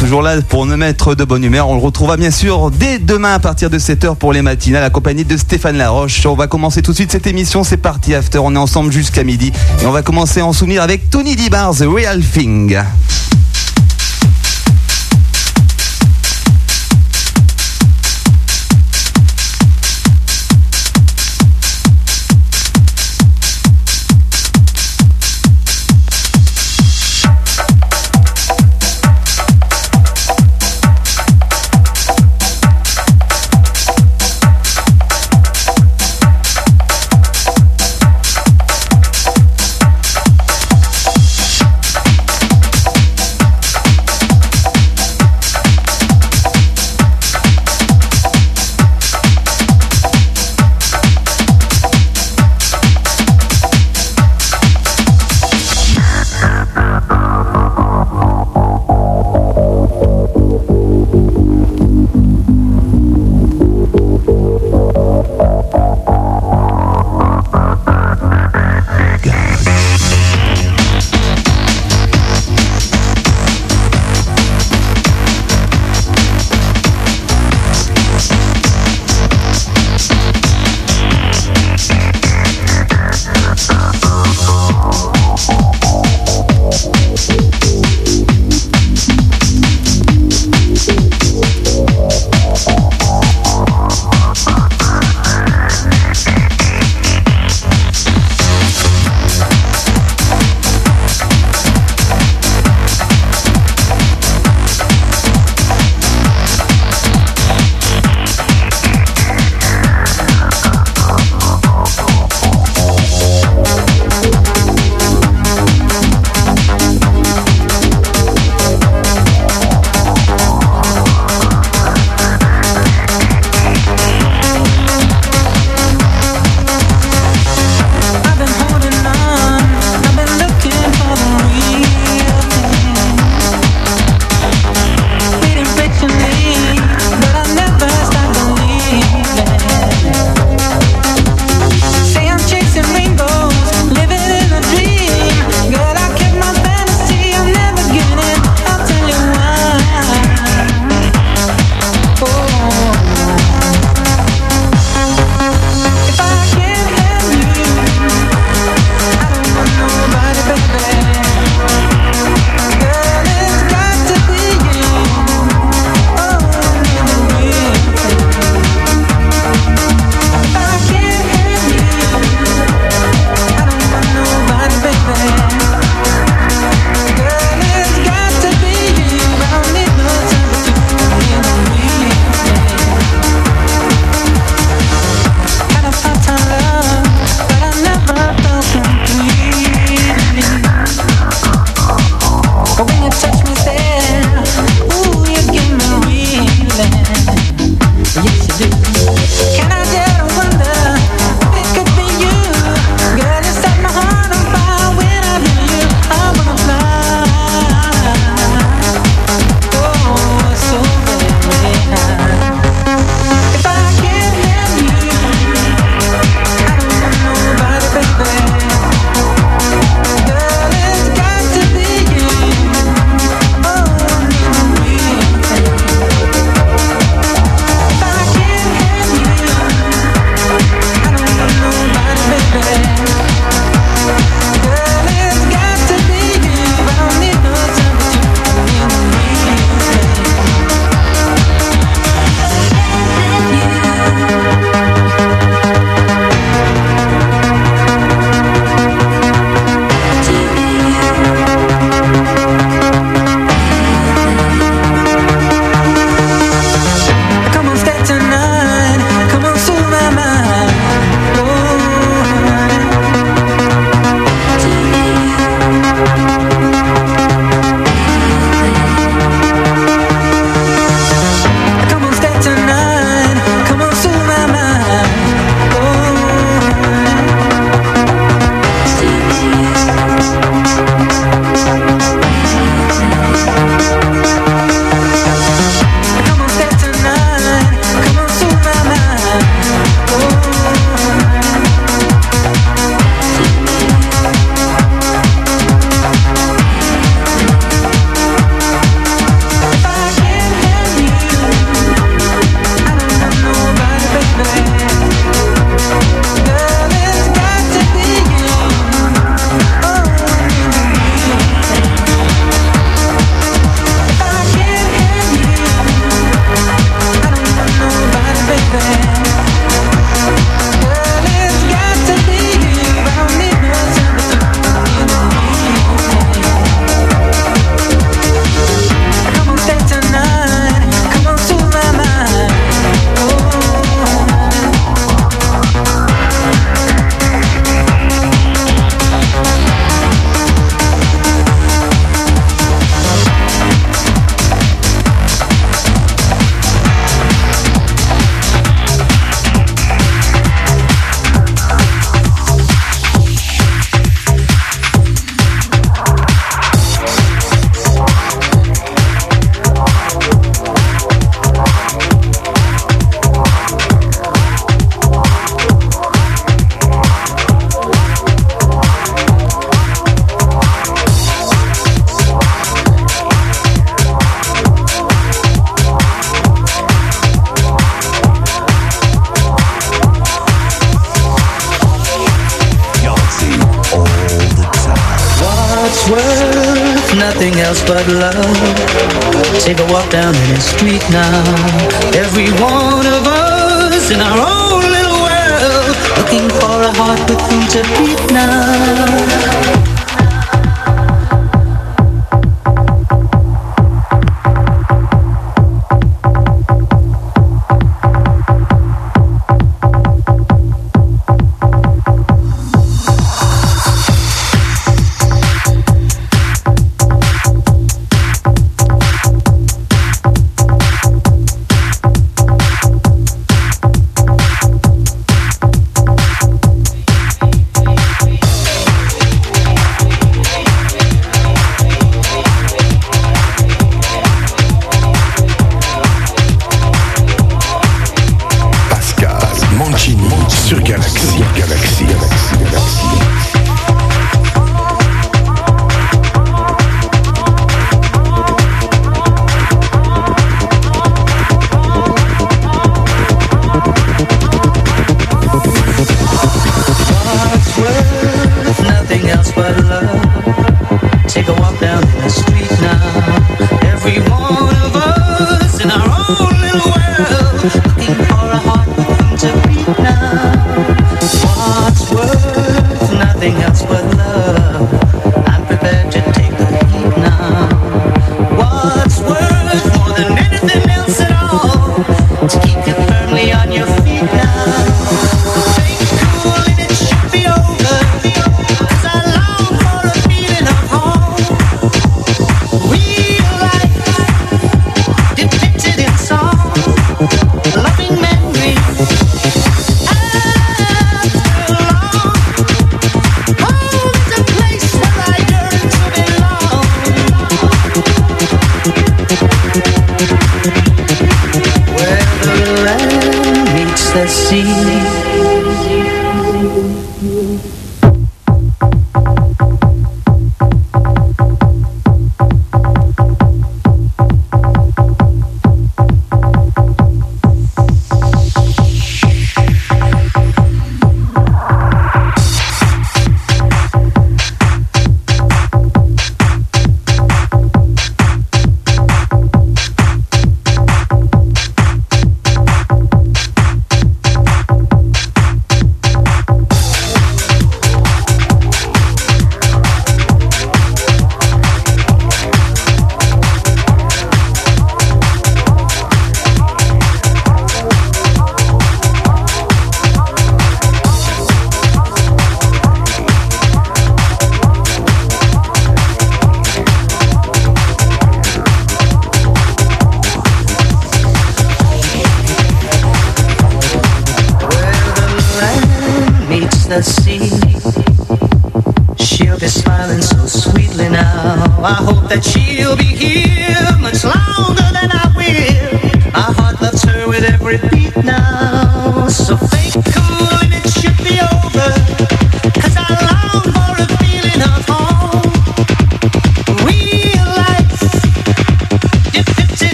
Toujours là pour nous mettre de bonne humeur. On le retrouvera bien sûr dès demain à partir de 7h pour les matinales, accompagné de Stéphane Laroche. On va commencer tout de suite cette émission, c'est parti After. On est ensemble jusqu'à midi et on va commencer en souvenir avec Tony Dibar, The Real Thing.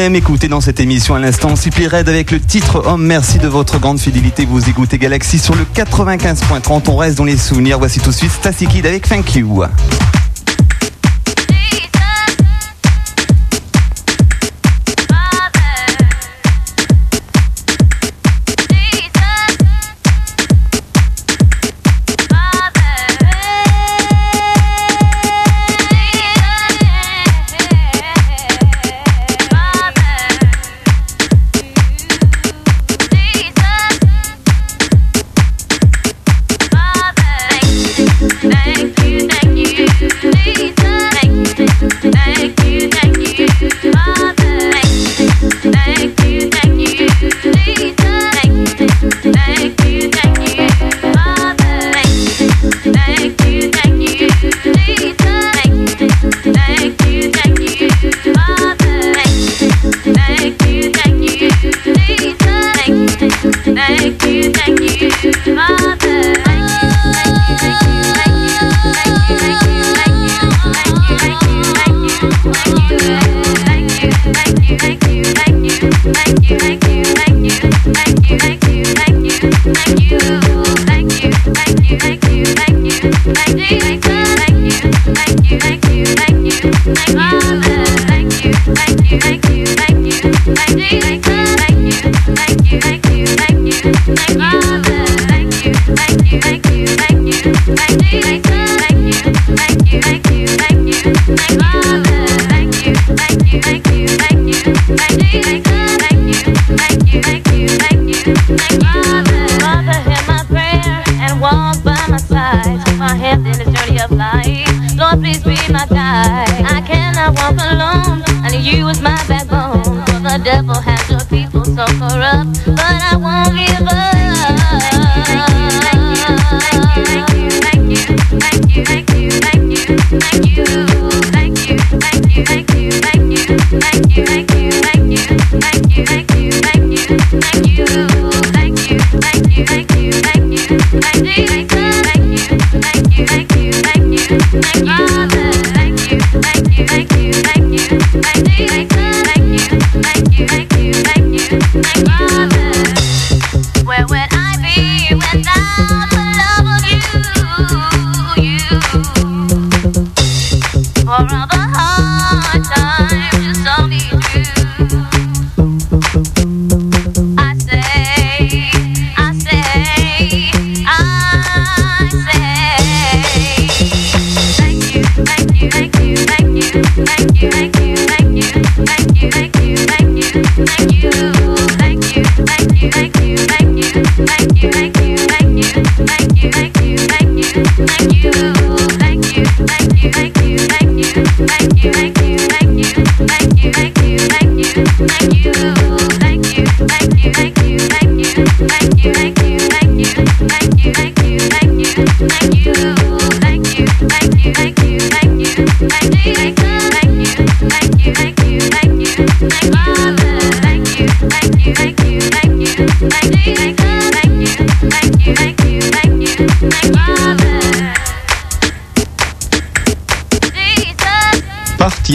Aime écouter dans cette émission à l'instant. Simply Red avec le titre Homme, merci de votre grande fidélité. Vous écoutez Galaxy sur le 95.30. On reste dans les souvenirs. Voici tout de suite Stacy Kid avec thank you.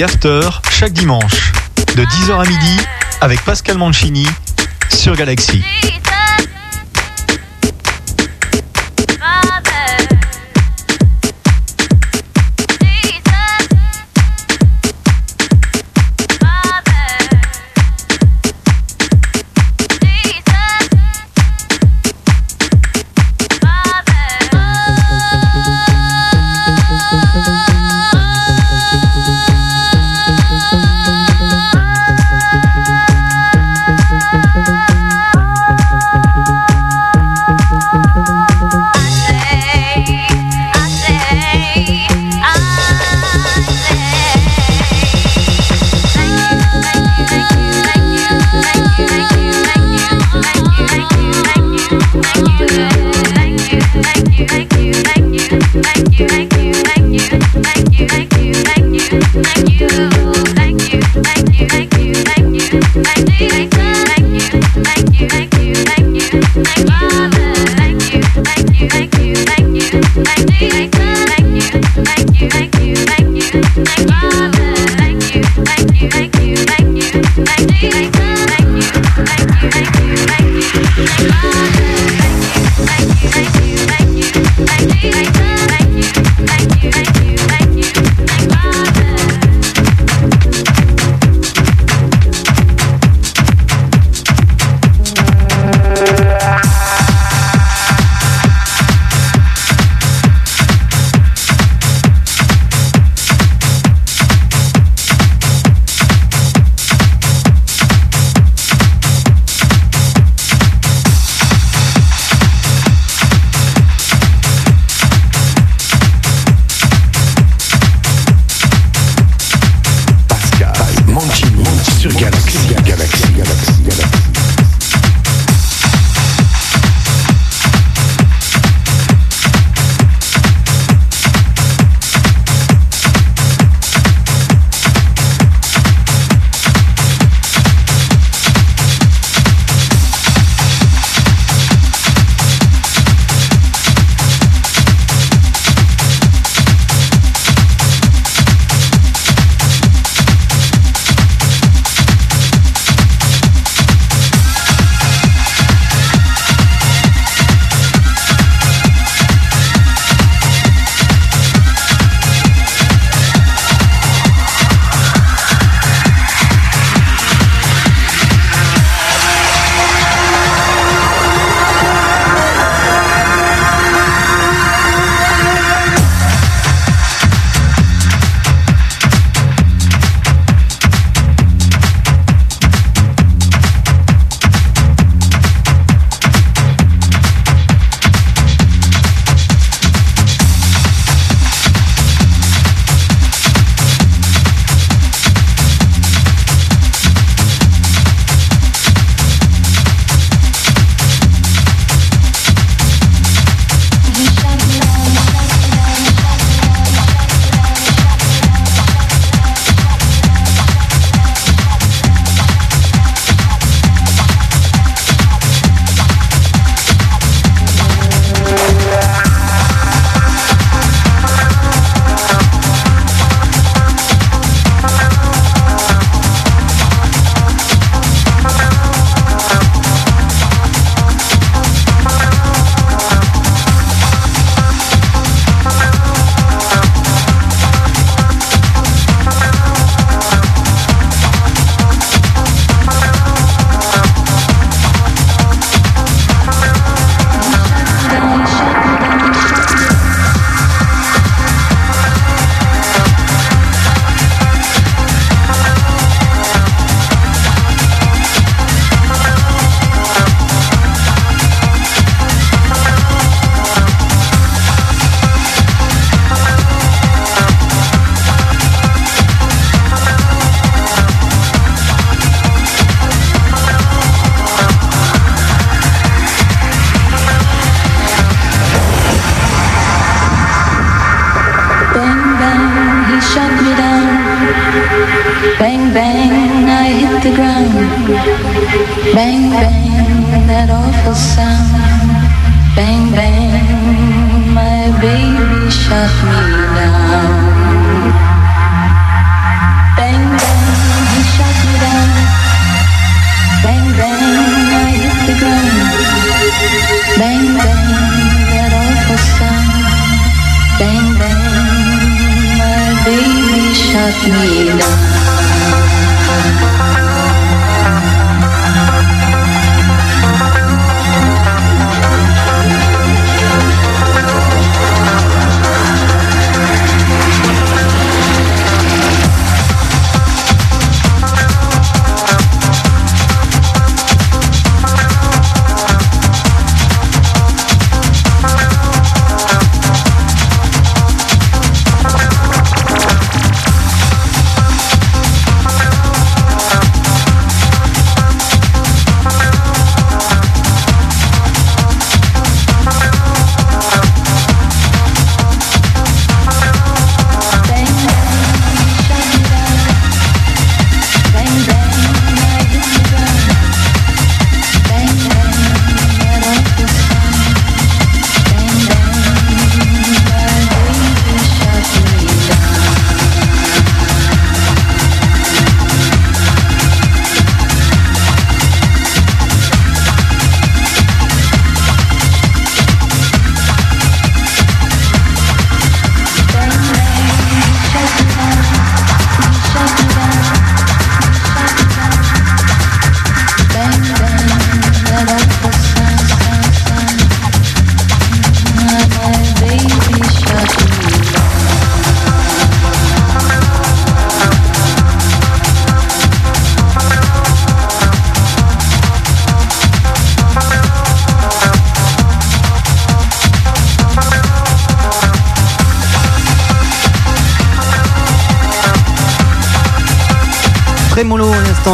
After chaque dimanche de 10h à midi avec Pascal Mancini sur Galaxy.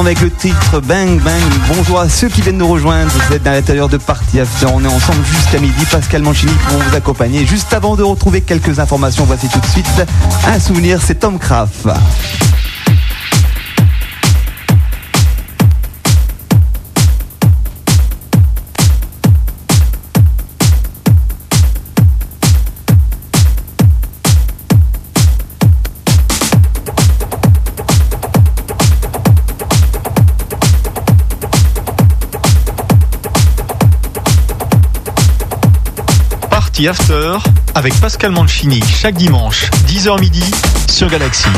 Avec le titre Bang Bang. Bonjour à ceux qui viennent nous rejoindre. Vous êtes à l'intérieur de Party After. On est ensemble jusqu'à midi. Pascal Manchini pour vous accompagner. Juste avant de retrouver quelques informations, voici tout de suite un souvenir. C'est Tom Kraft. After avec Pascal Mancini chaque dimanche 10h midi sur Galaxy.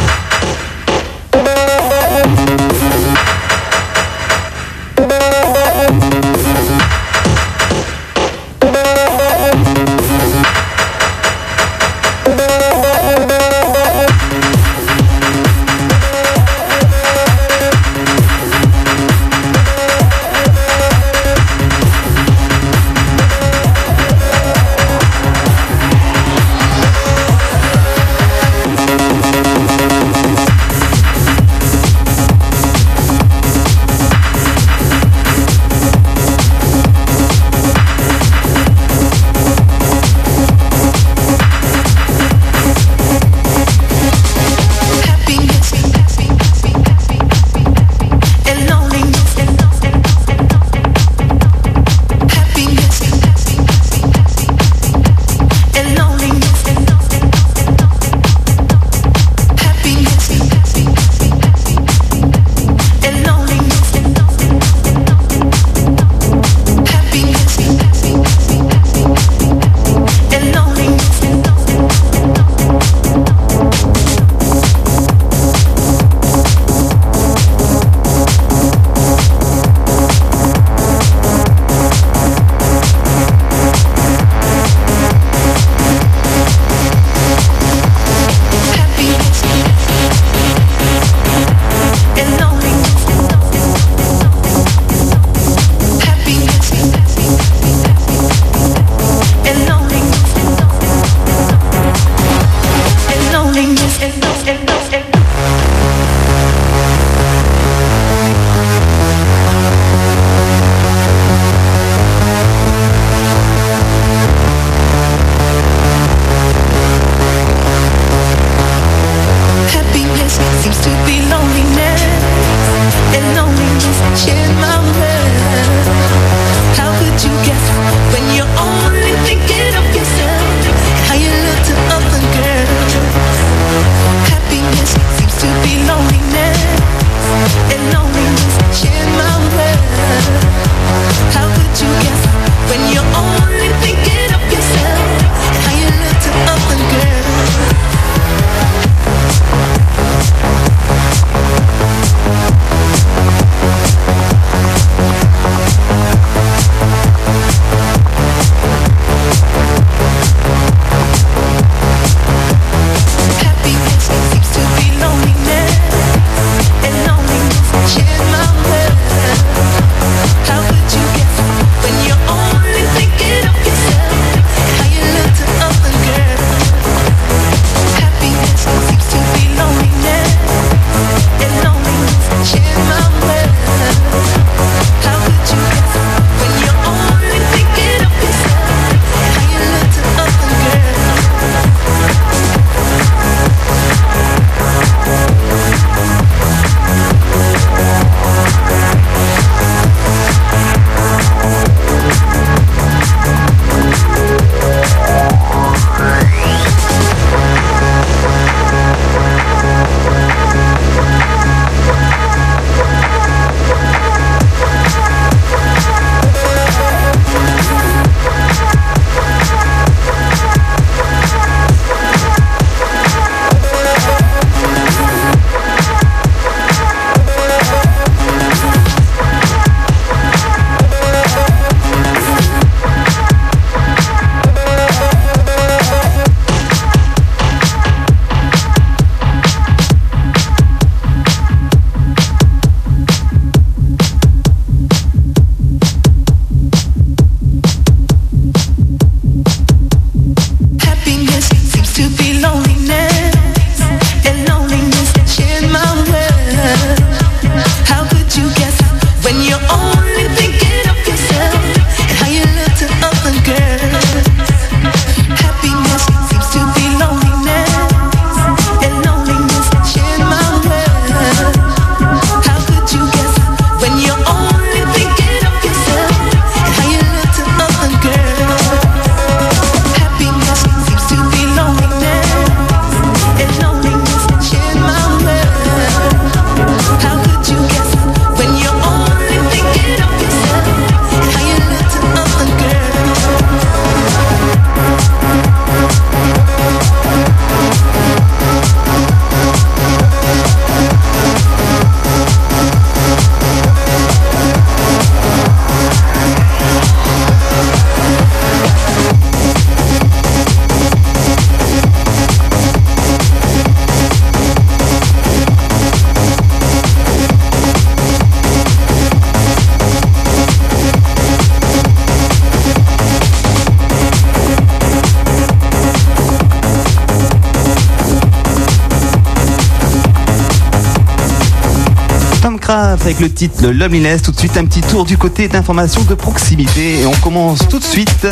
Avec le titre Loneliness. Tout de suite, un petit tour du côté d'information de proximité. Et on commence tout de suite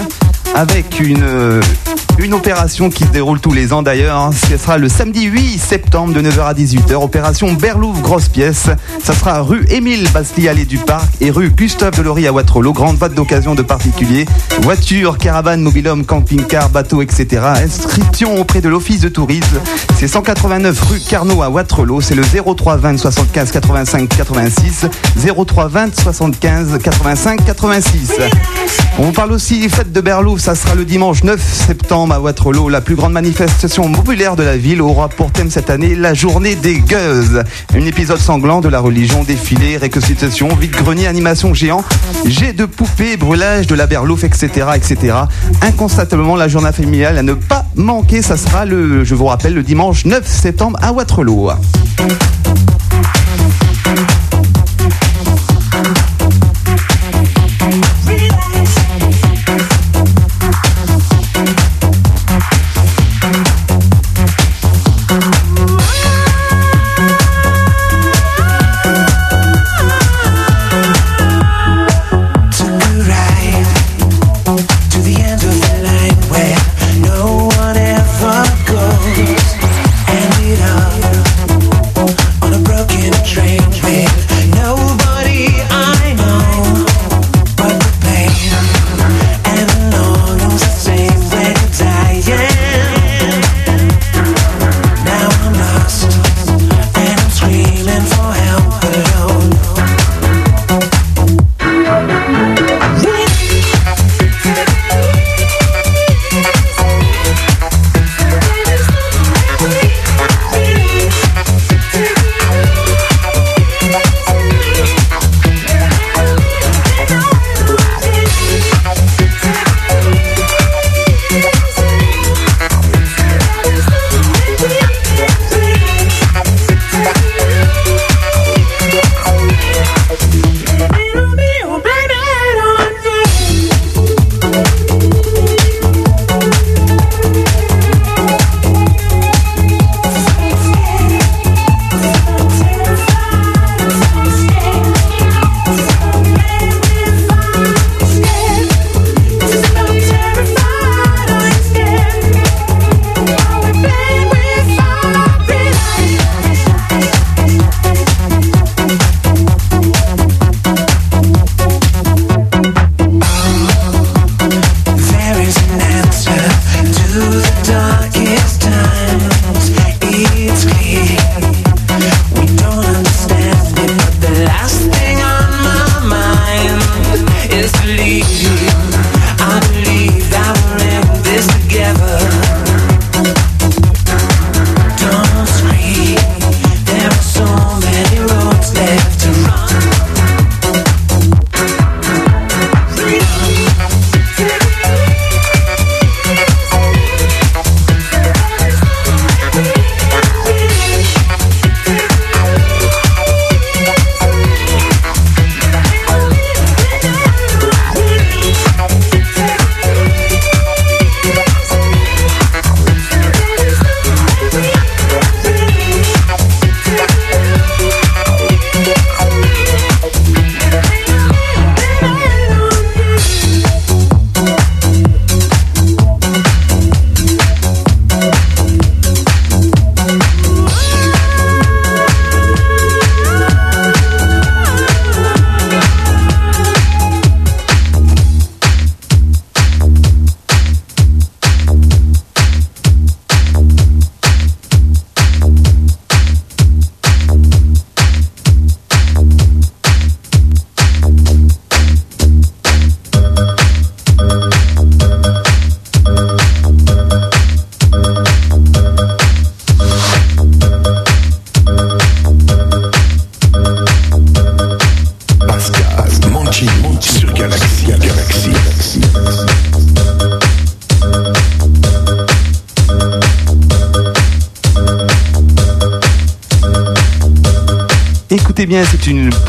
avec une, une opération qui se déroule tous les ans d'ailleurs. Ce sera le samedi 8 septembre de 9h à 18h. Opération Berlouvre Grosse Pièce. Ça sera rue Émile Basli, allée du Parc et rue Gustave Delory à Waterloo. Grande vente d'occasion de particuliers. Voitures, caravanes, mobilhommes, camping-car, bateaux, etc. Inscription auprès de l'Office de tourisme. C'est 189 rue Carnot à Waterloo. C'est le 03 20 75 85 86. 03 20 75 85 86. On parle aussi des fêtes de Berlouvre. Ça sera le dimanche 9 septembre à Waterloo. La plus grande manifestation populaire de la ville aura pour thème cette année la journée des gueuses. Un épisode sanglant de la religion, défilé, réconcitation, vide-grenier, animation géant, jet de poupées, brûlage de la berlouf, etc., etc. Inconstatablement, la journée familiale à ne pas manquer. Ça sera le, je vous rappelle, le dimanche 9 septembre à Waterloo.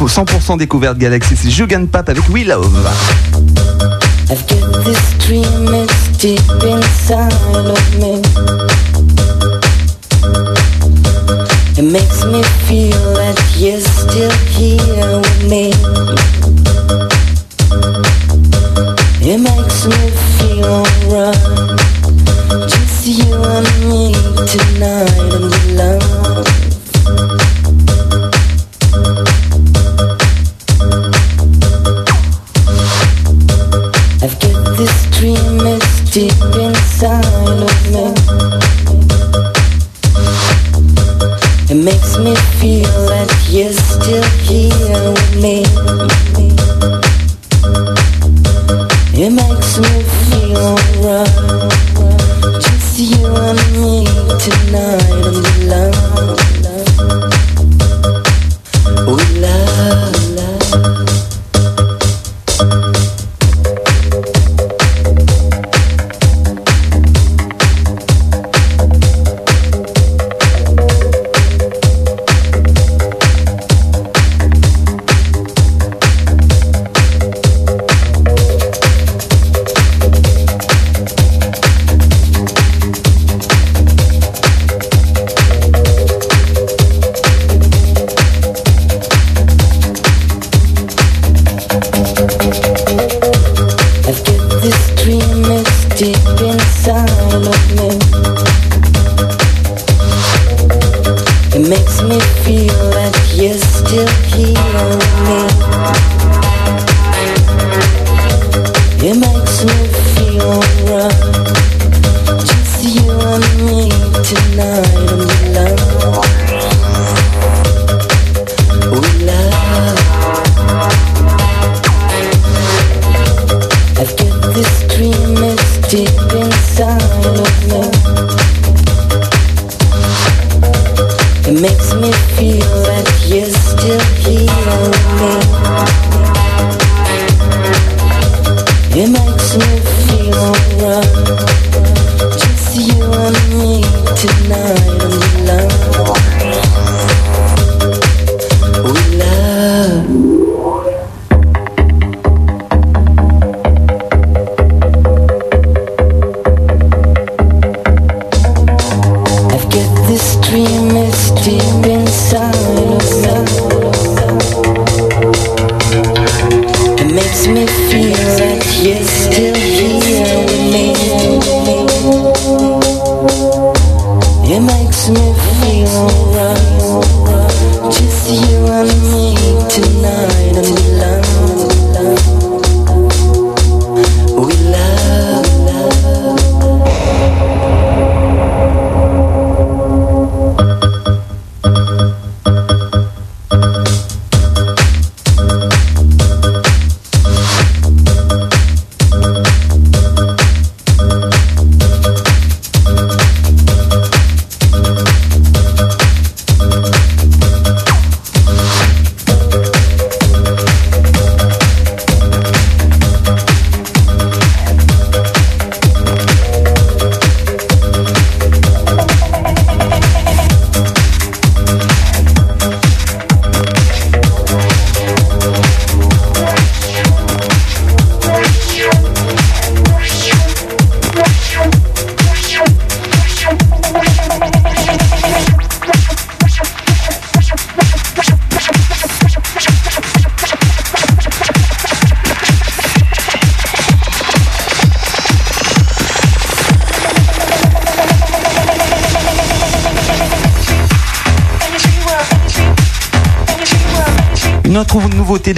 100% découverte Galaxy, c'est Jugan Pat avec We Love. I've got this dream, it's deep inside of me. It makes me feel that you're still here with me. It makes me feel alright. Just you and me tonight and we love. me feel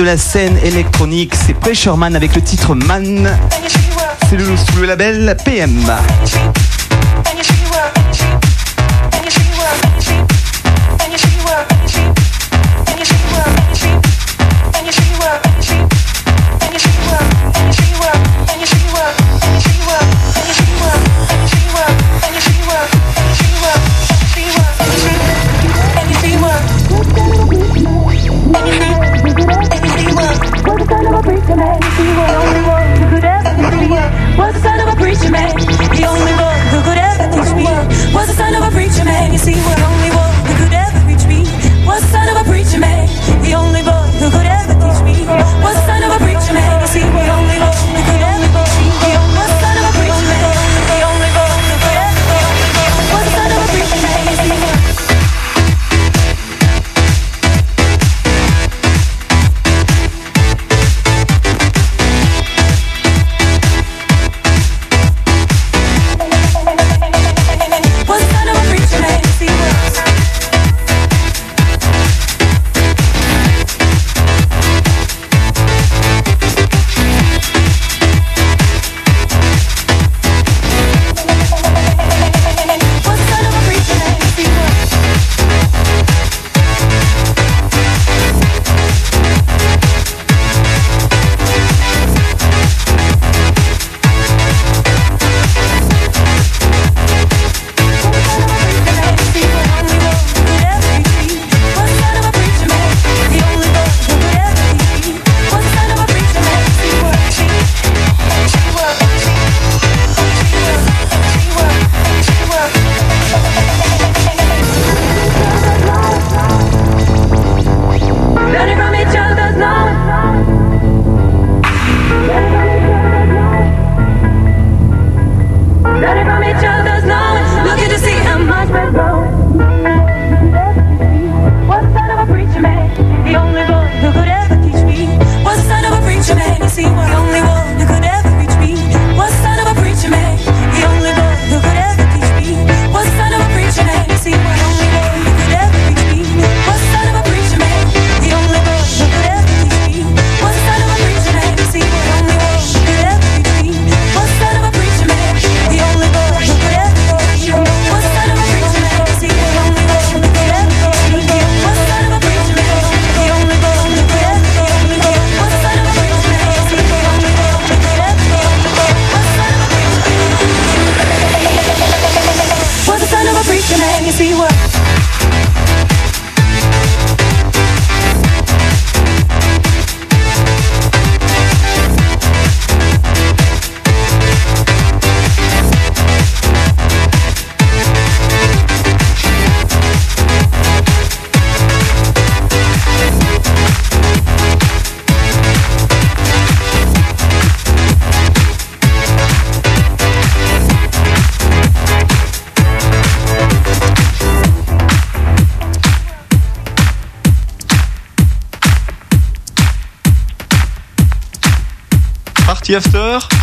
la scène électronique, c'est Pressure avec le titre Man. C'est le, sous le label PM.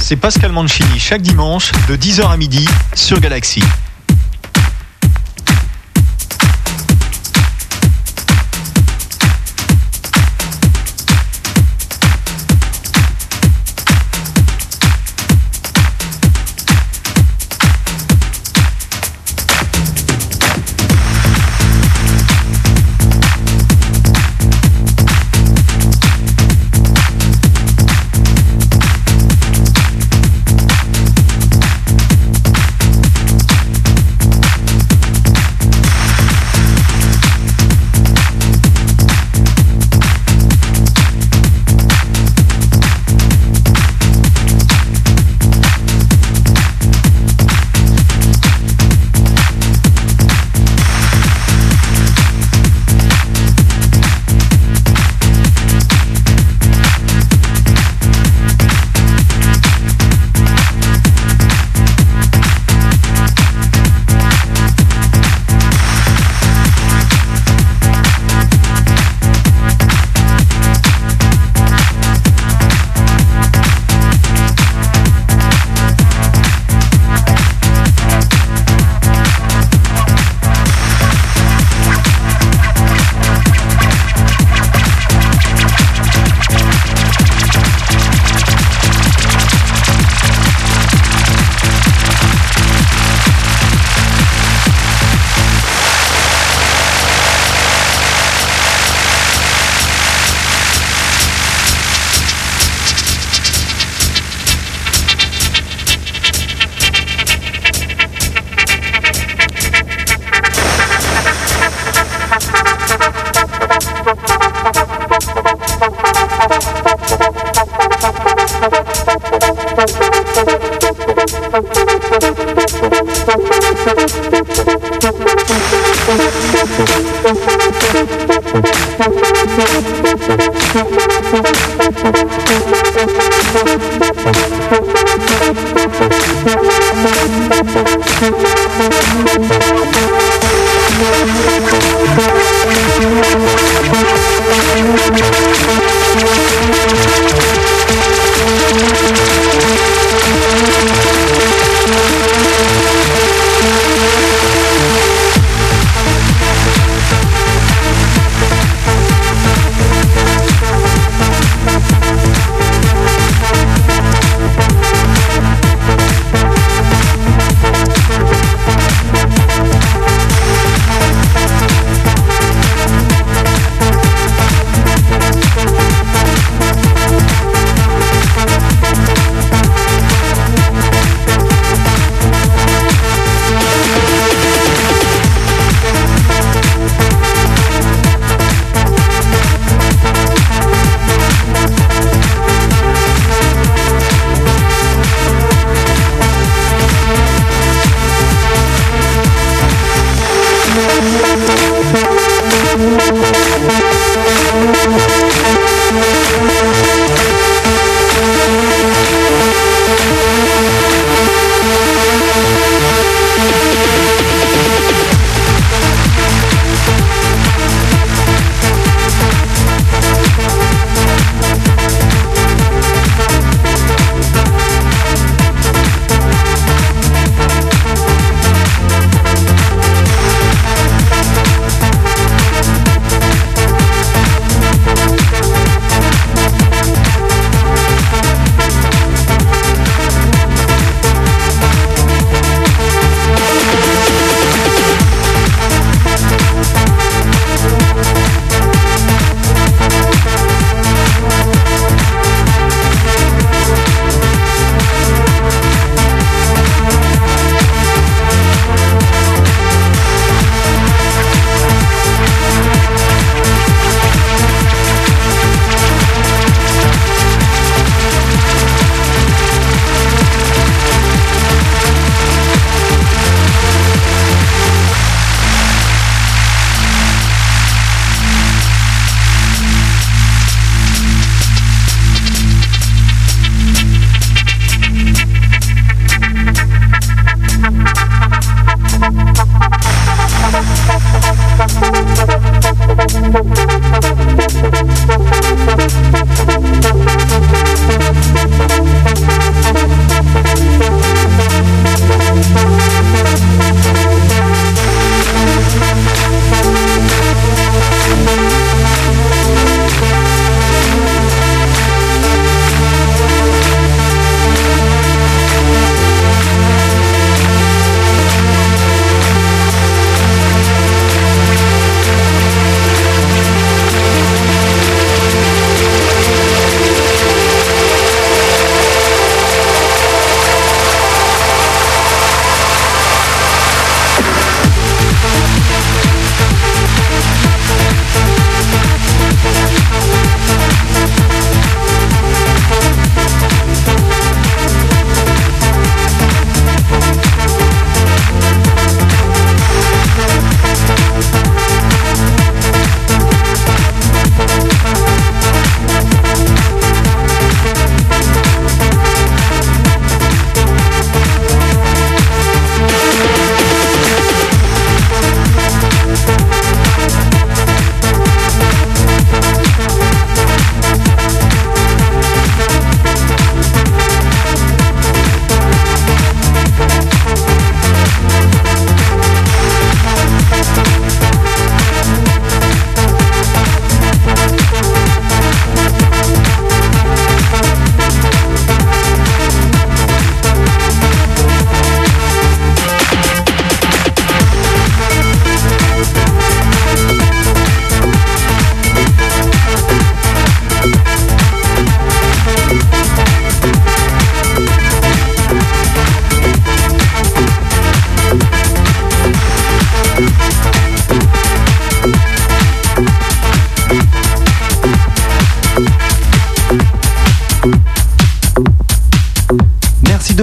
C'est Pascal Mancini chaque dimanche de 10h à midi sur Galaxy.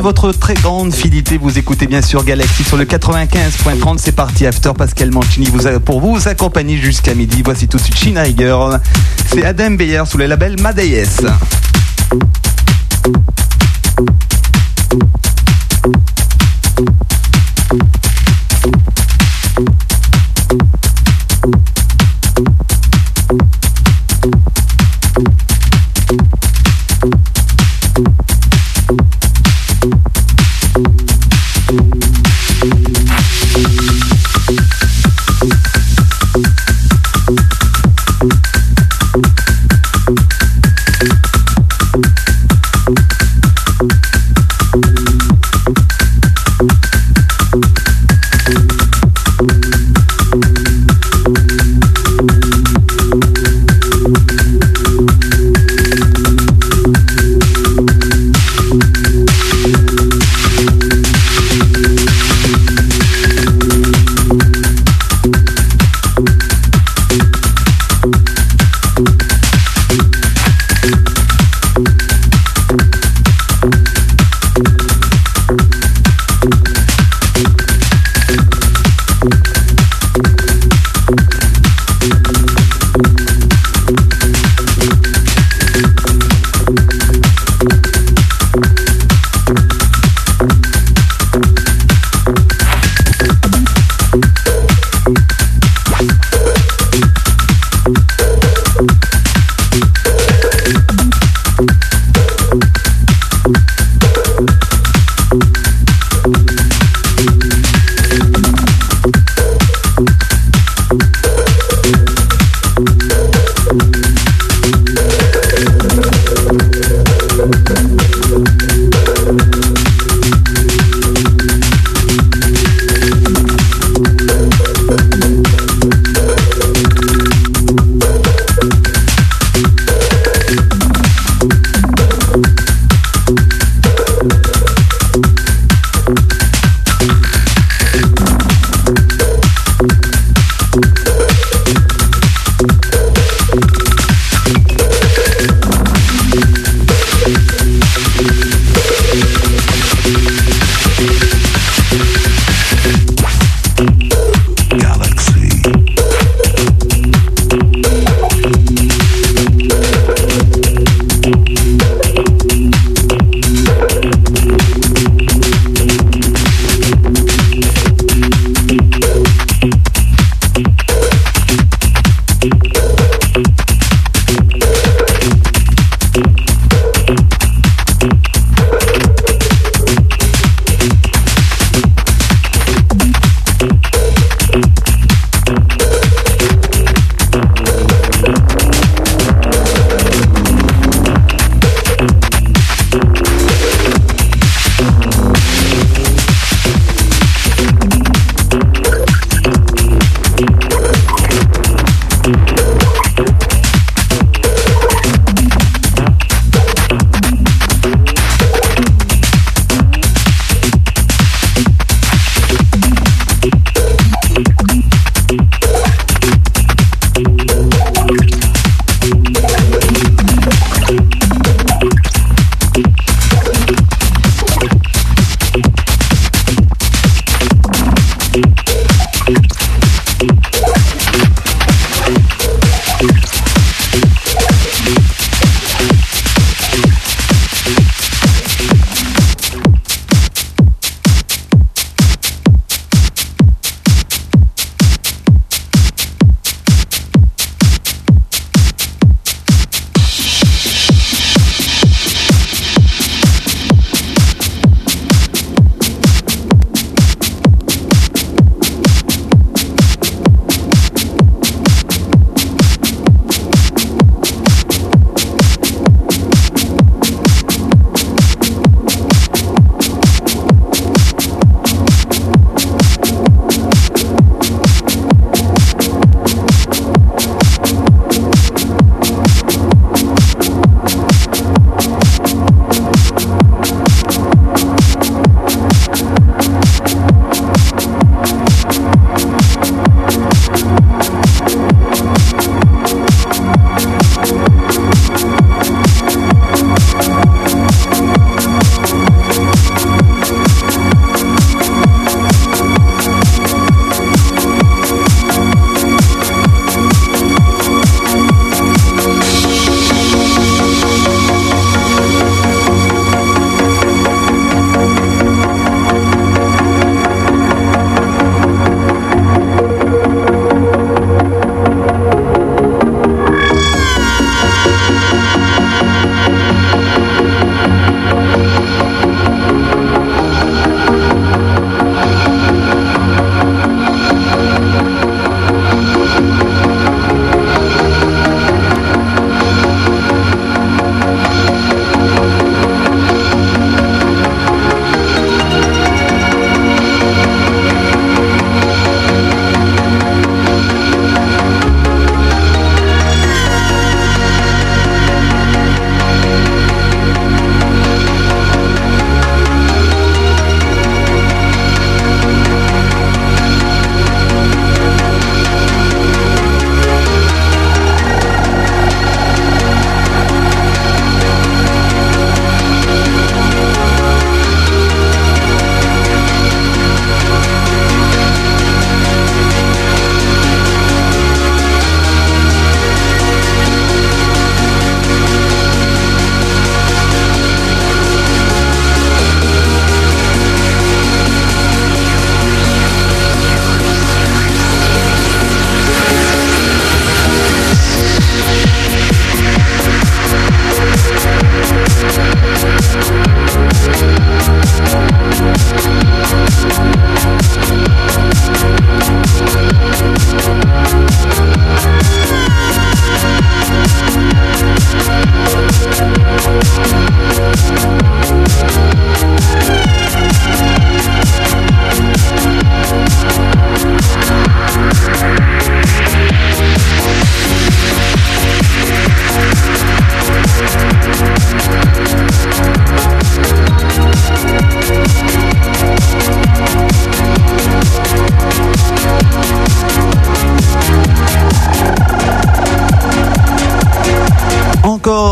Votre très grande fidélité. Vous écoutez bien sûr Galaxy sur le 95.30. C'est parti After. Pascal Mancini vous a, pour vous accompagner jusqu'à midi. Voici tout de suite China Girl. C'est Adam Beyer sous le label Madayes.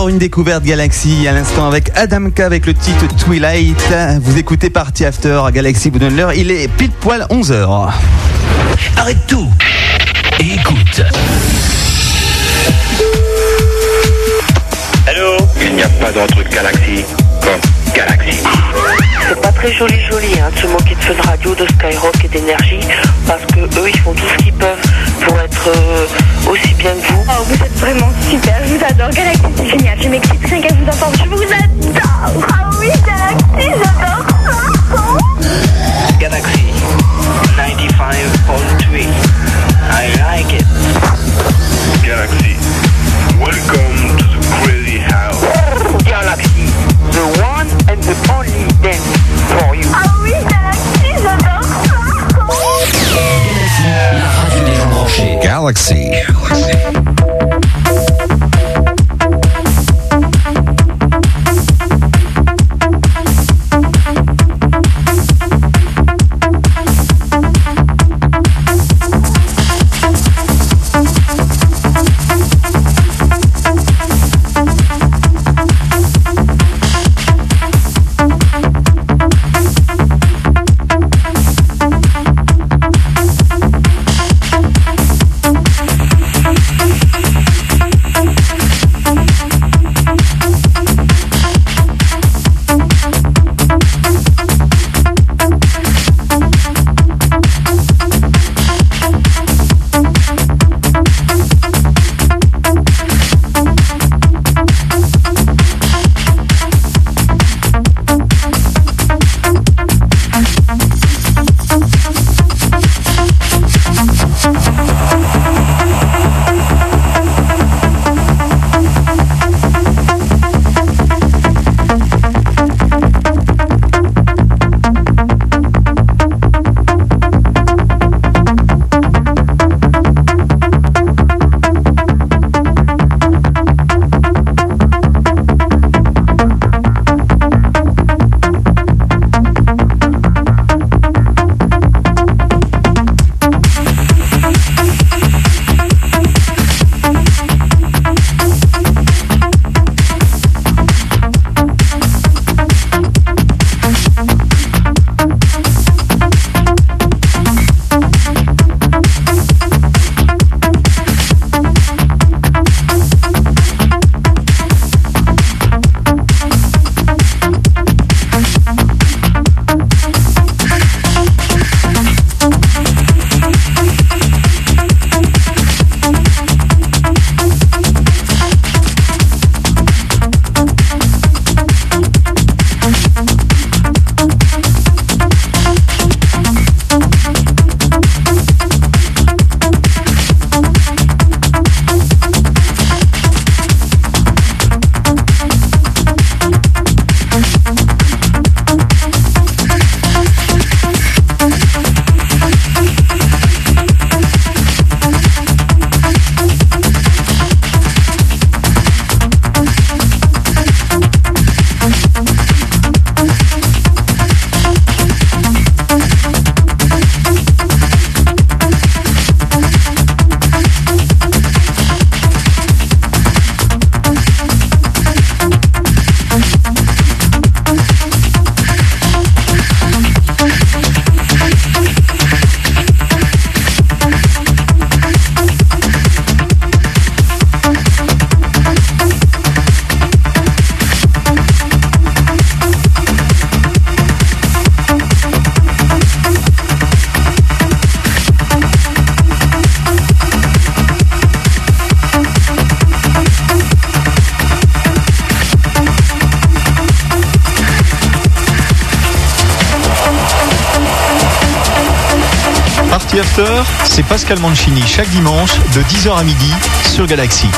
Encore une découverte Galaxy à l'instant avec Adam K avec le titre Twilight. Vous écoutez Party After, Galaxy vous donne l'heure, il est pile poil 11h. Arrête tout et écoute. Allô Il n'y a pas d'autre Galaxy comme Galaxy. C'est pas très joli joli hein, de se moquer de radio, de Skyrock et d'énergie, parce que eux ils font tout ce qu'ils peuvent être euh, aussi bien que vous. Oh, vous êtes vraiment super, je vous adore. Galaxy, c'est génial, je m'excite rien qu'à vous entendre. Je vous adore. Ah oui, Galaxy, j'adore ça. Galaxy 95.3. I like it. Galaxy, welcome to the crazy radio des gens branchés. Galaxy. C'est Pascal Mancini chaque dimanche de 10h à midi sur Galaxy.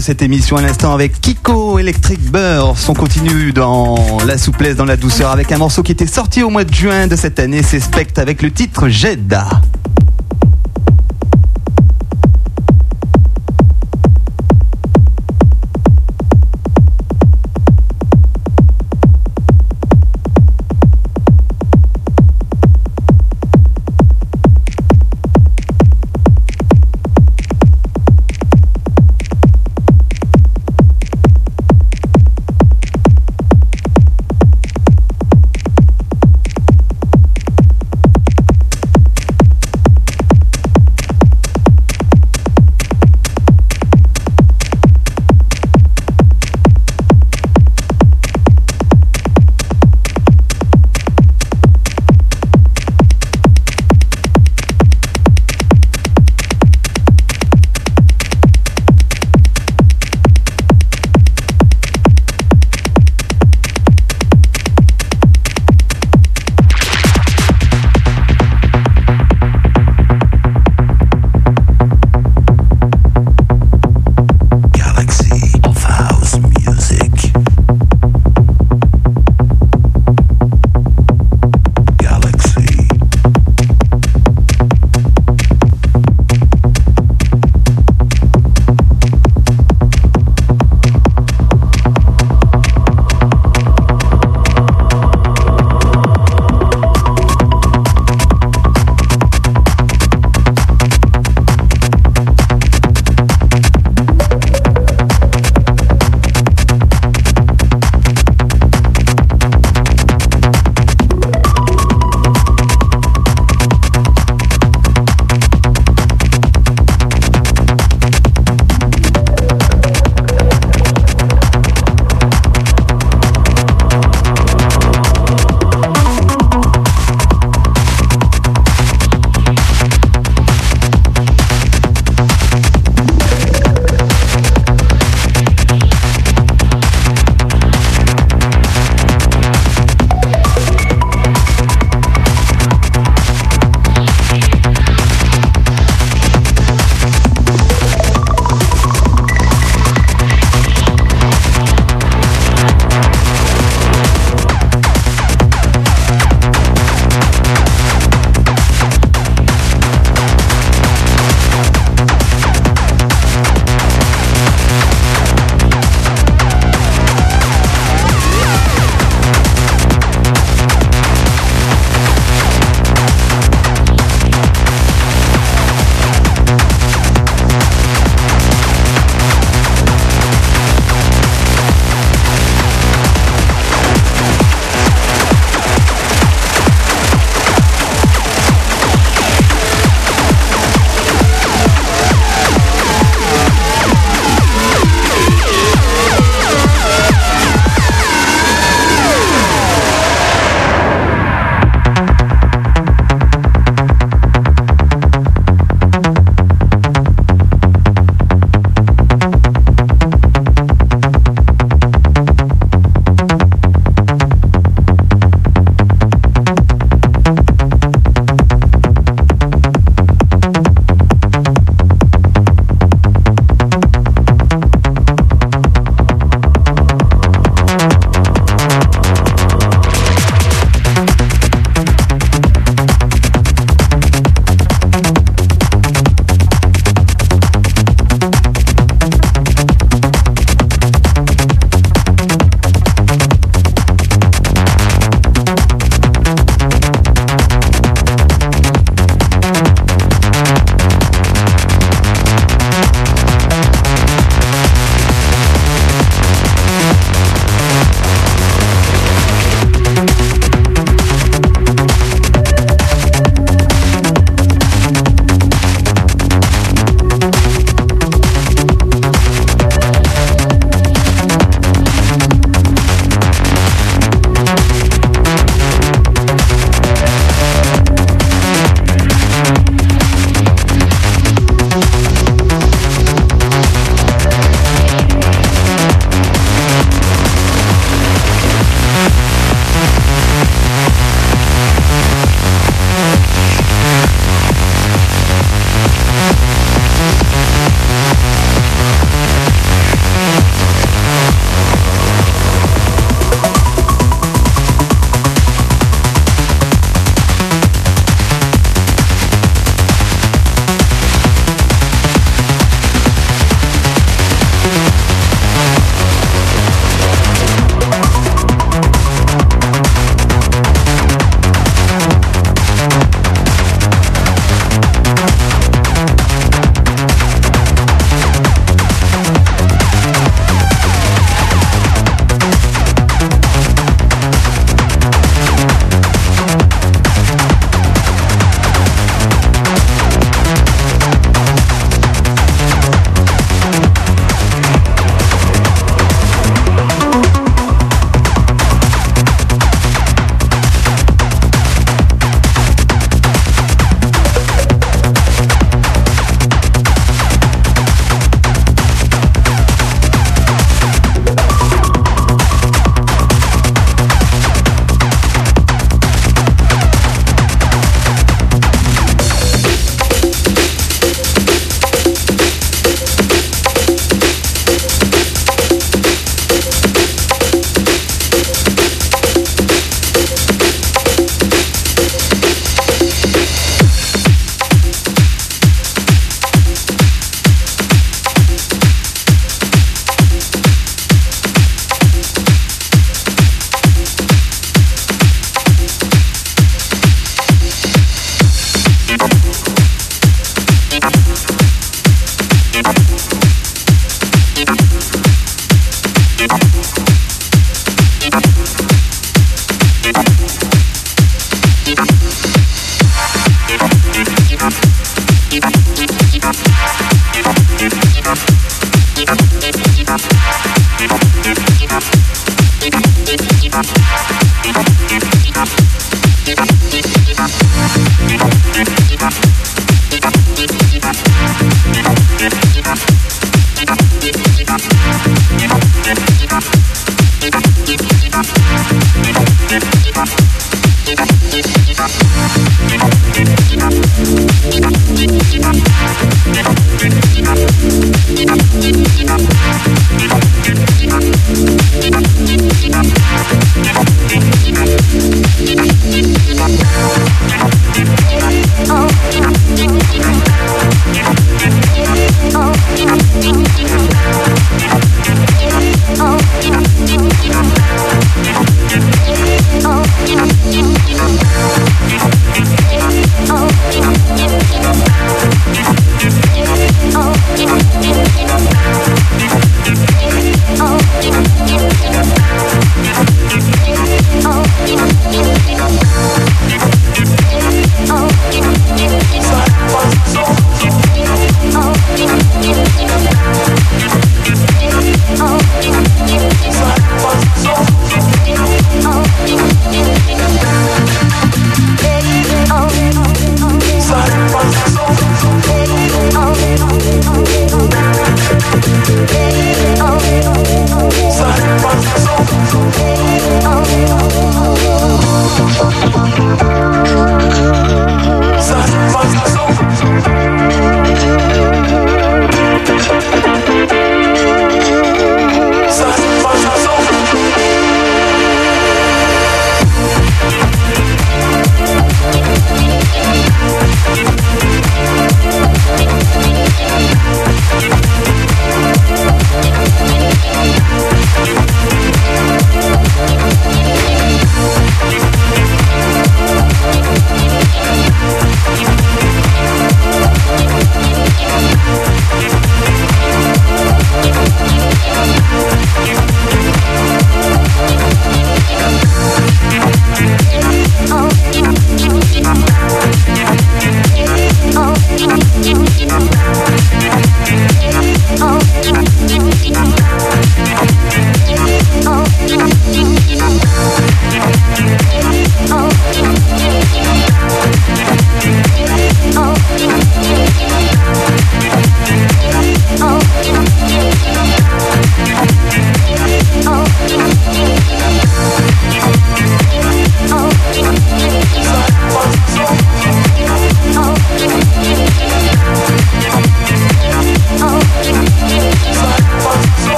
Cette émission à l'instant avec Kiko Electric Burst. On continue dans la souplesse, dans la douceur avec un morceau qui était sorti au mois de juin de cette année. C'est Spectre avec le titre Jeddah.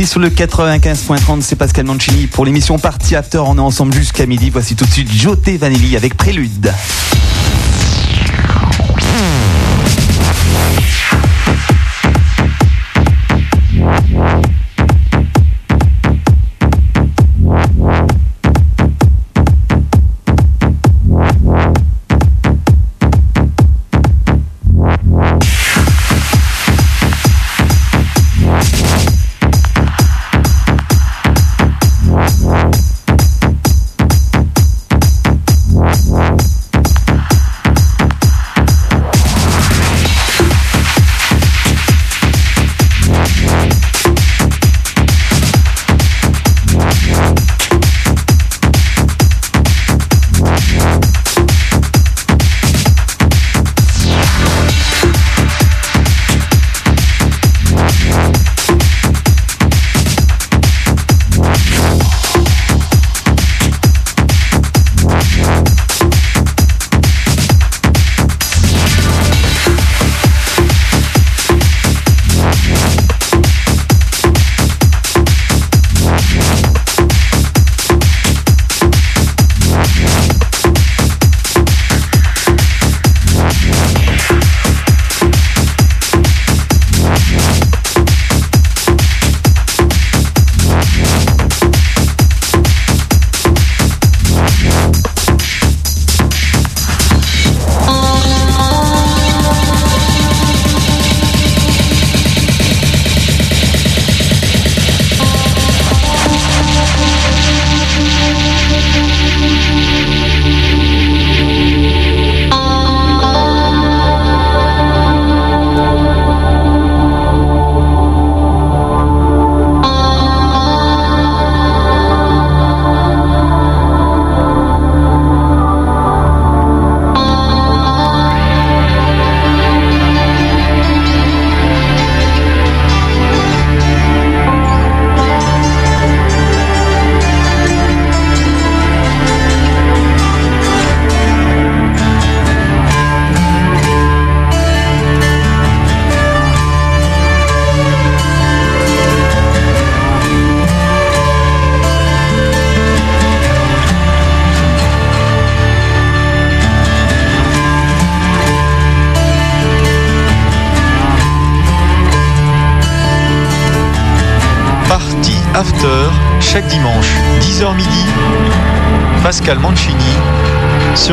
Galaxy sur le 95.30, c'est Pascal Mancini pour l'émission Party After. On est ensemble jusqu'à midi. Voici tout de suite Joté Vanilli avec Prélude.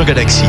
Galaxy.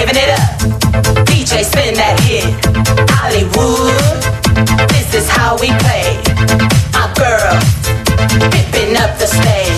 giving it up. DJ spin that hit. Hollywood, this is how we play. My girl, ripping up the stage.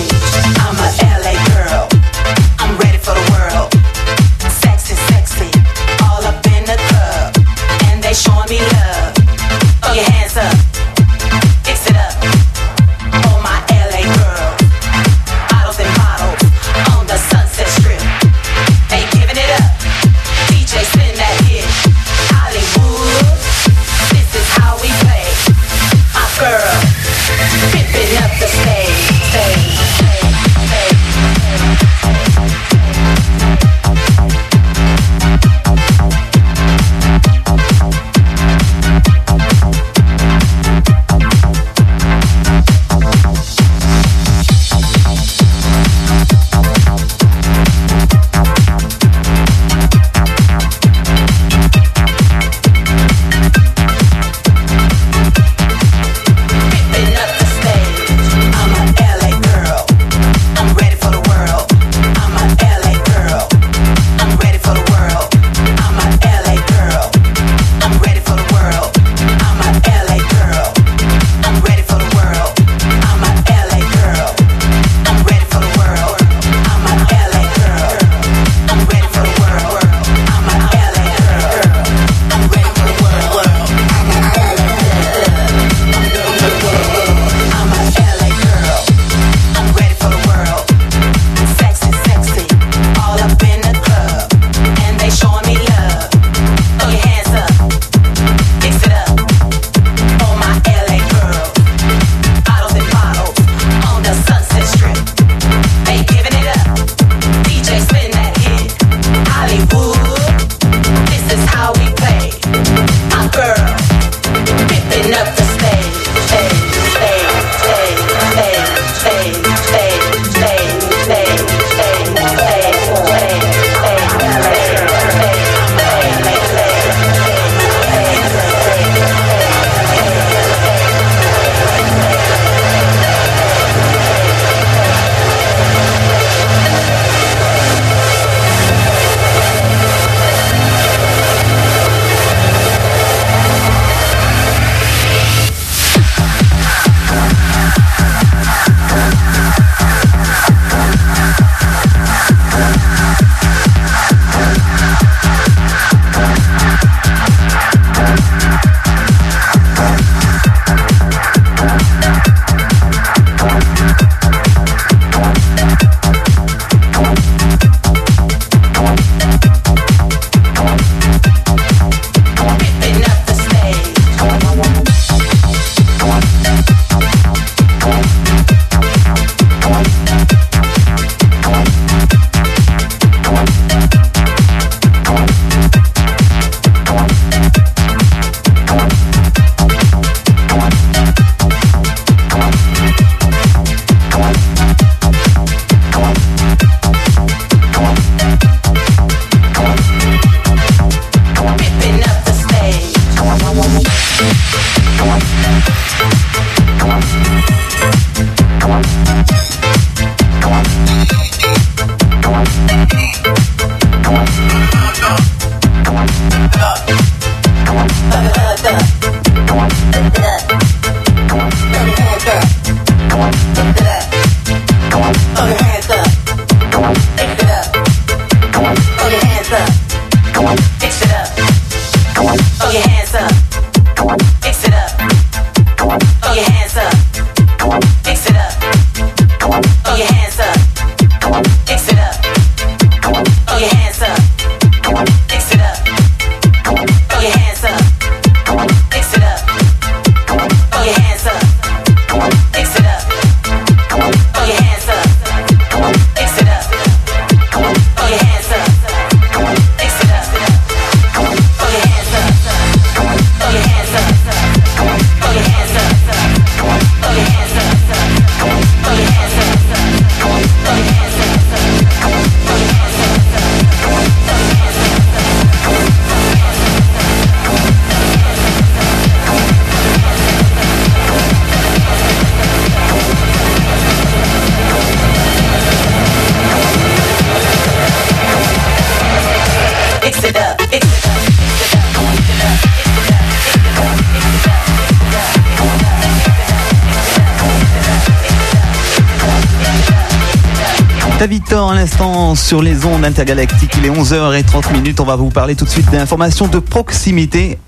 Sur les ondes intergalactiques. Il est 11h30 minutes. On va vous parler tout de suite d'informations de proximité.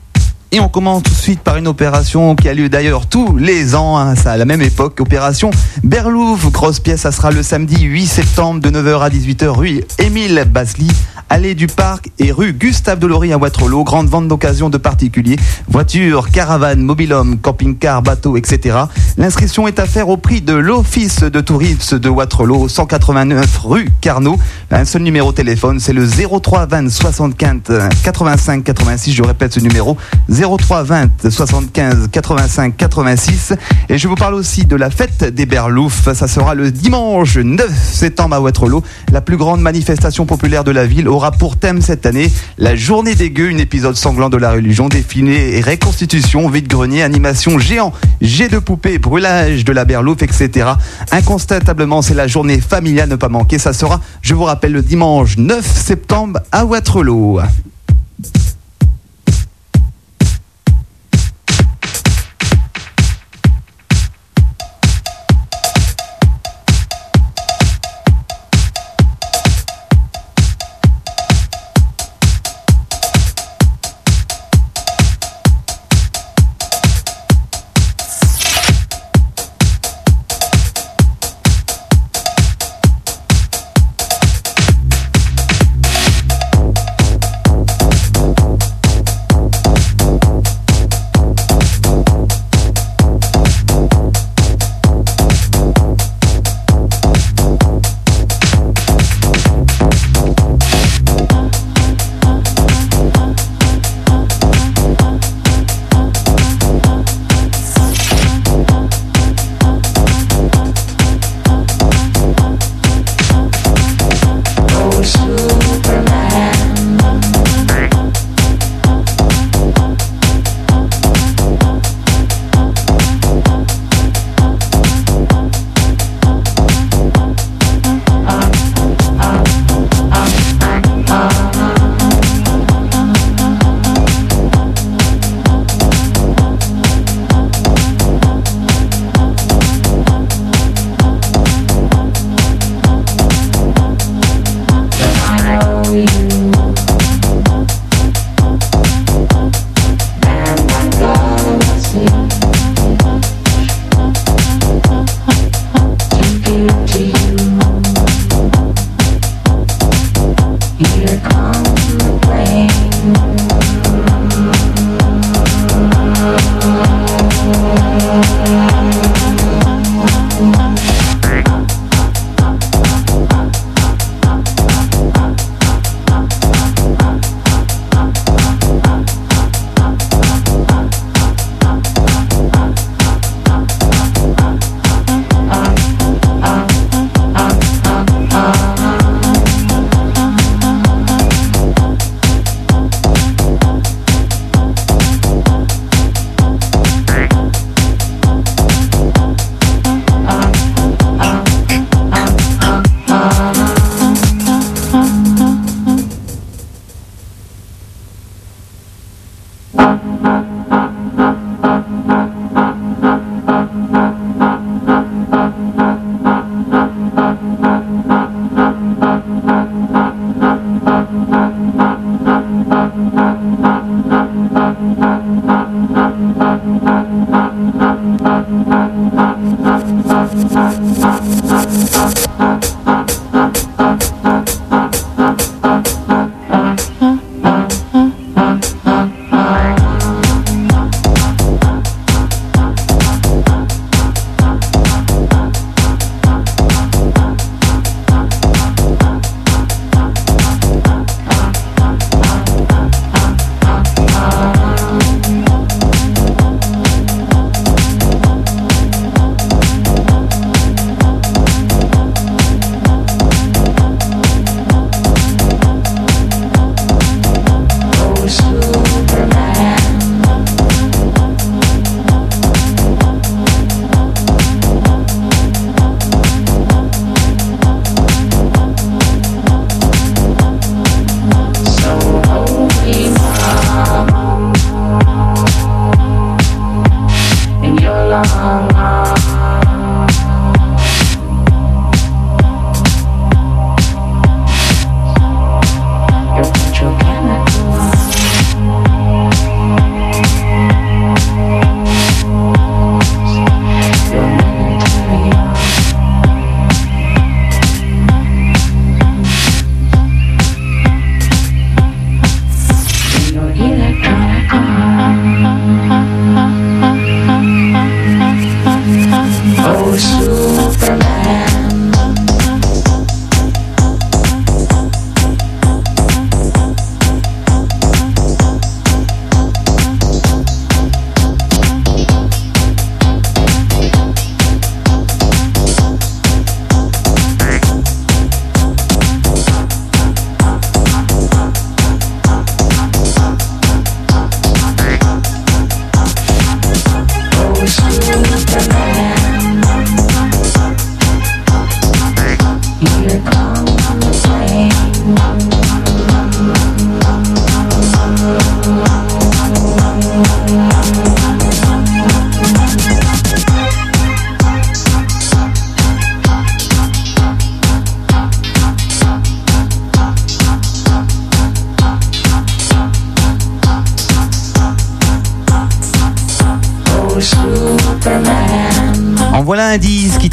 Et on commence tout de suite par une opération qui a lieu d'ailleurs tous les ans, hein, ça à la même époque, opération Berlouf, grosse pièce, ça sera le samedi 8 septembre de 9h à 18h rue Émile Basly, allée du Parc et rue Gustave Delory à Waterloo, grande vente d'occasion de particuliers, voitures, caravanes, mobilhommes, camping-car, bateaux, etc. L'inscription est à faire au prix de l'Office de tourisme de Waterloo, 189 rue Carnot. Un seul numéro de téléphone, c'est le 03 20 75 85 86, je répète ce numéro, 03 20 75 85 86. Et je vous parle aussi de la fête des Berlouf. Ça sera le dimanche 9 septembre à Waterloo. La plus grande manifestation populaire de la ville aura pour thème cette année la journée des gueux, un épisode sanglant de la religion, défilé et reconstitution, vide-grenier, animation géant, jet de poupées, brûlage de la Berlouf, etc. Inconstatablement, c'est la journée familiale ne pas manquer. Ça sera, je vous rappelle, le dimanche 9 septembre à Waterloo.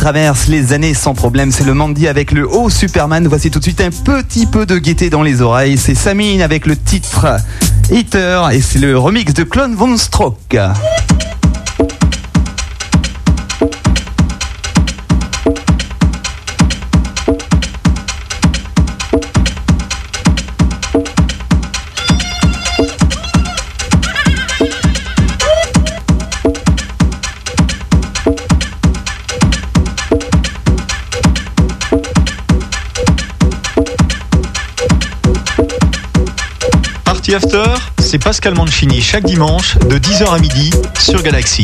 Traverse les années sans problème. C'est le Mandy avec le haut Superman. Voici tout de suite un petit peu de gaieté dans les oreilles. C'est Samine avec le titre Eater et c'est le remix de Clone Von Stroke. After, c'est Pascal Mancini chaque dimanche de 10h à midi sur Galaxy.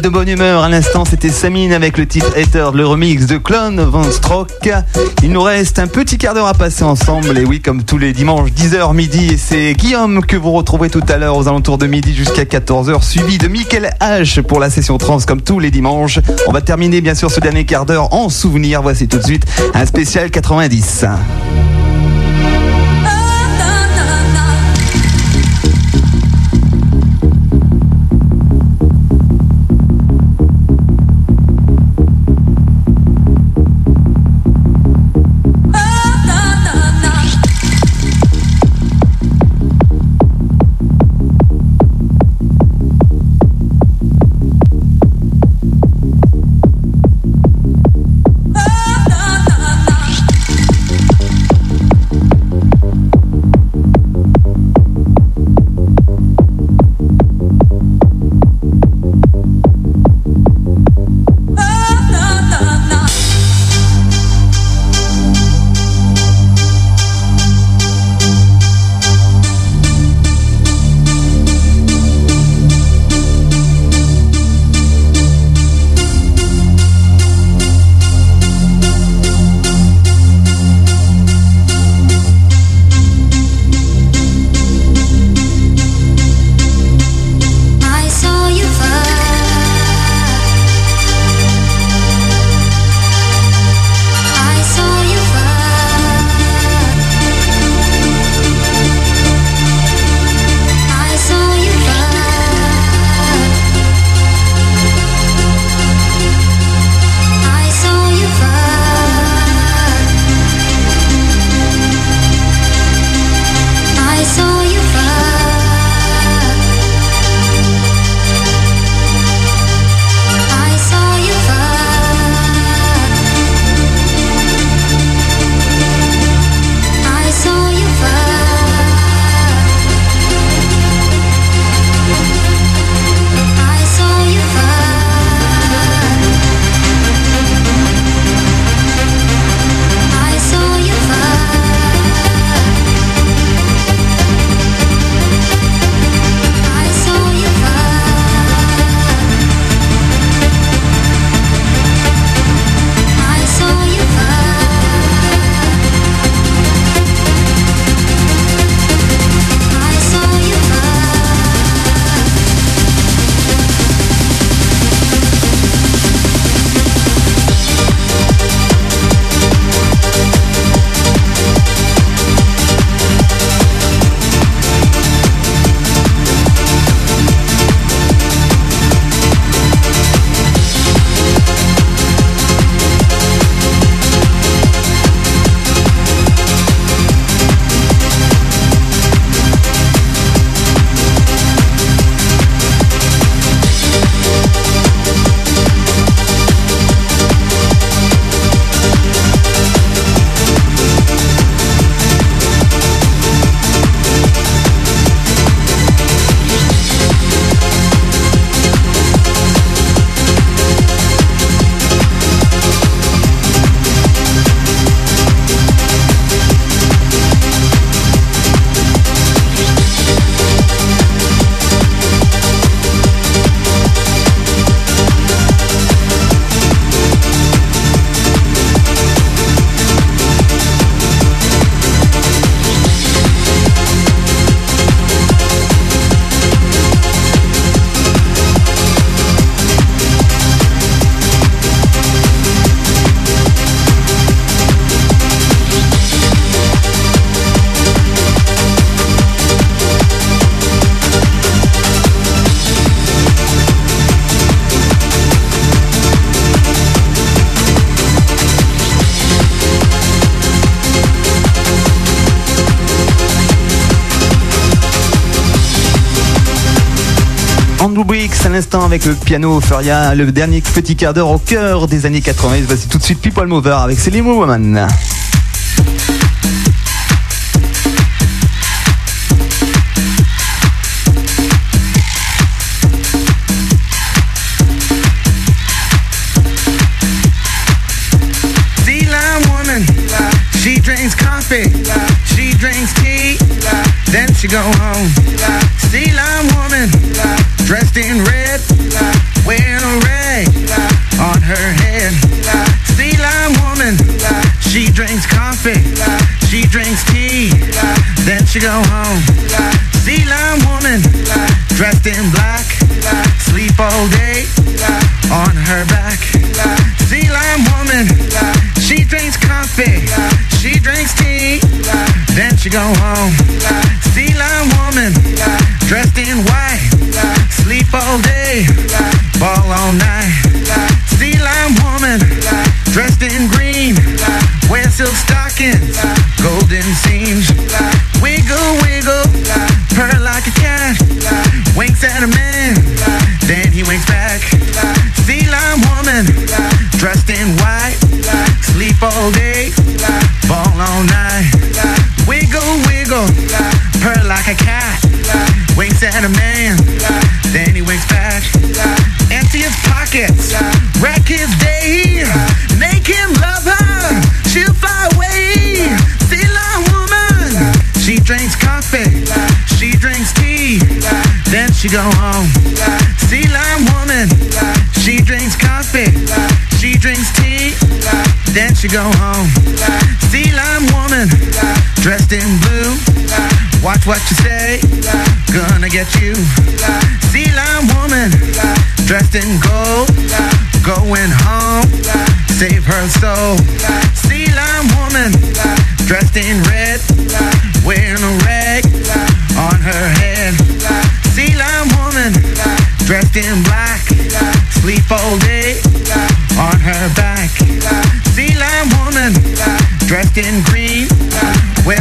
De bonne humeur. À l'instant, c'était Samine avec le titre Hater, le remix de Clone Van Stroke. Il nous reste un petit quart d'heure à passer ensemble. Et oui, comme tous les dimanches, 10h midi. C'est Guillaume que vous retrouverez tout à l'heure aux alentours de midi jusqu'à 14h, suivi de Mickaël H pour la session trans comme tous les dimanches. On va terminer bien sûr ce dernier quart d'heure en souvenir. Voici tout de suite un spécial 90. Avec le piano Furia, le dernier petit quart d'heure au cœur des années 80. Voici tout de suite People Mover avec Celine Woman. Sea line woman, she drinks coffee, she drinks tea, then she go home. Then she go home.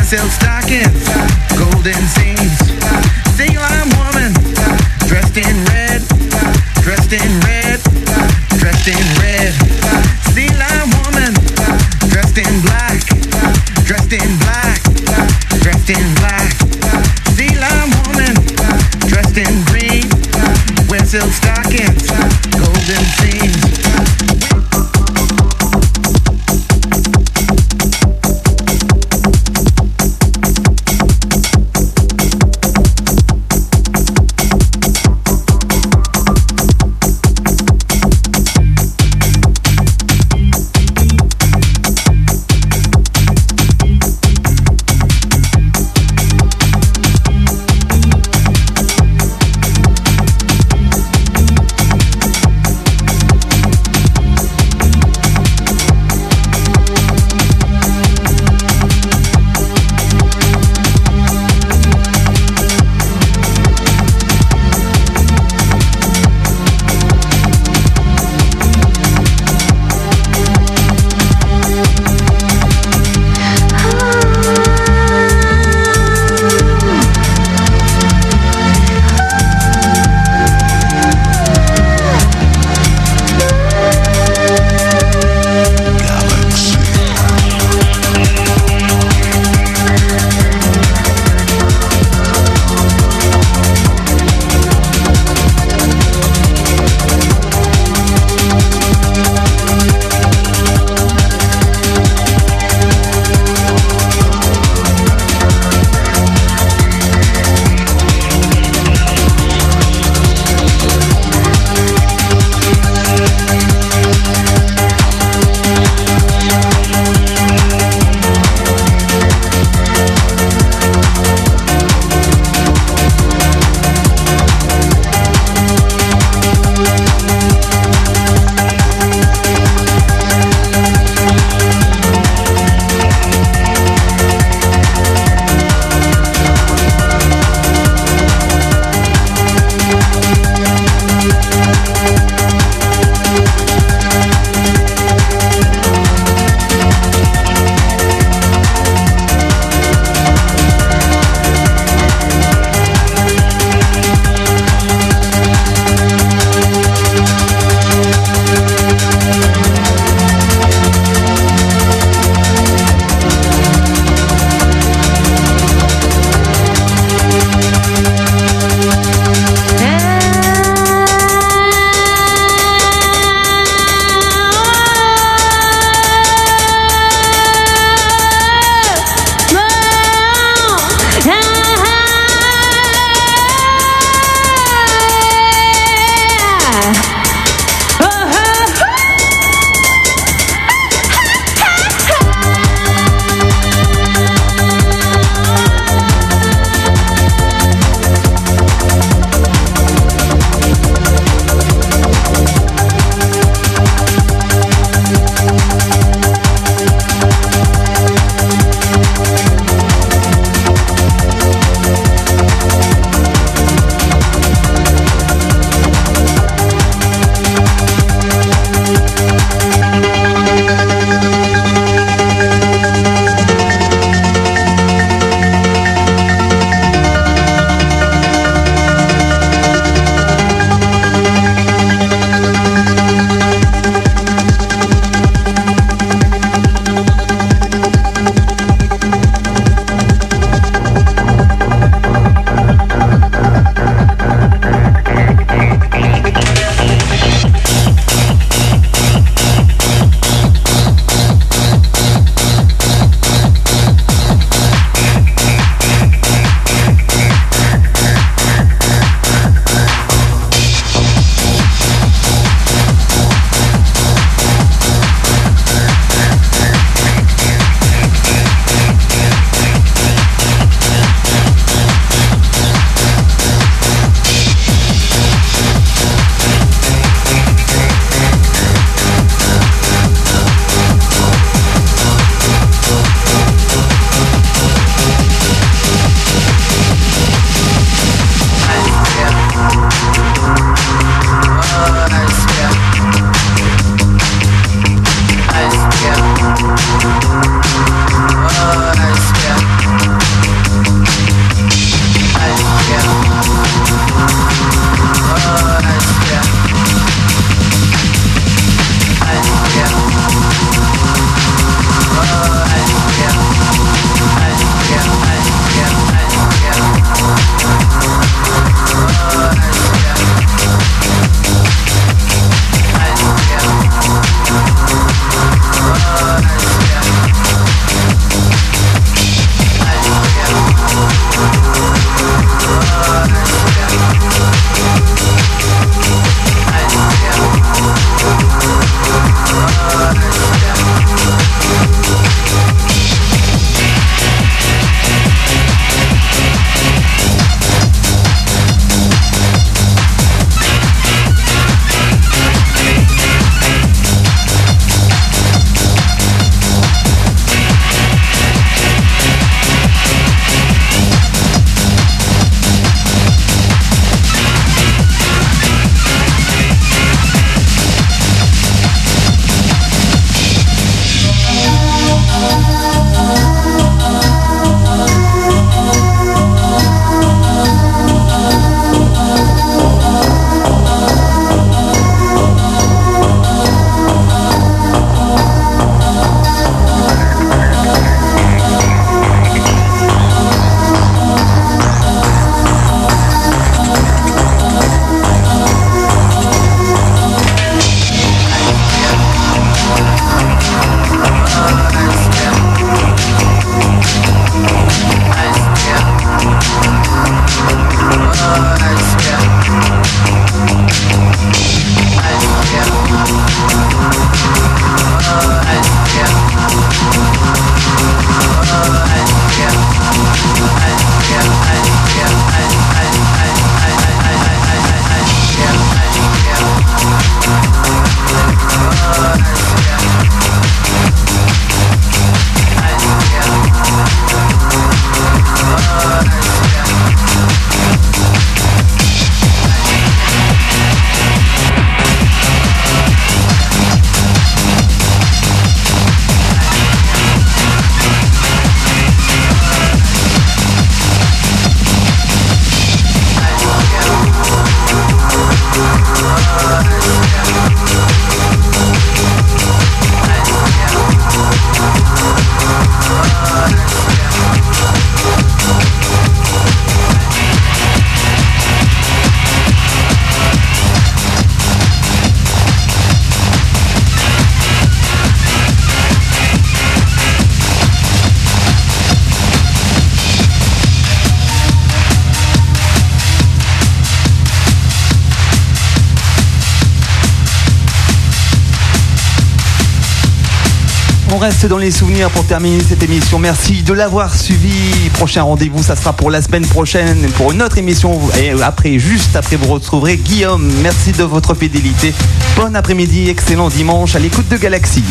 still reste dans les souvenirs pour terminer cette émission. Merci de l'avoir suivi. Prochain rendez-vous, ça sera pour la semaine prochaine pour une autre émission. Et après, juste après, vous retrouverez Guillaume. Merci de votre fidélité. Bon après-midi, excellent dimanche à l'écoute de Galaxy.